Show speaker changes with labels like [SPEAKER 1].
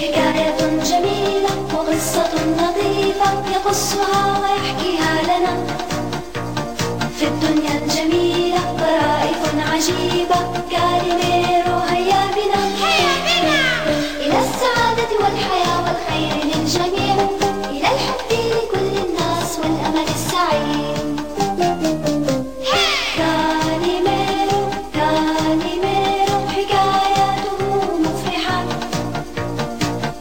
[SPEAKER 1] حكاية جميلة وقصة لطيفة يقصها ويحكيها لنا. في الدنيا الجميلة طرائف عجيبة كارمة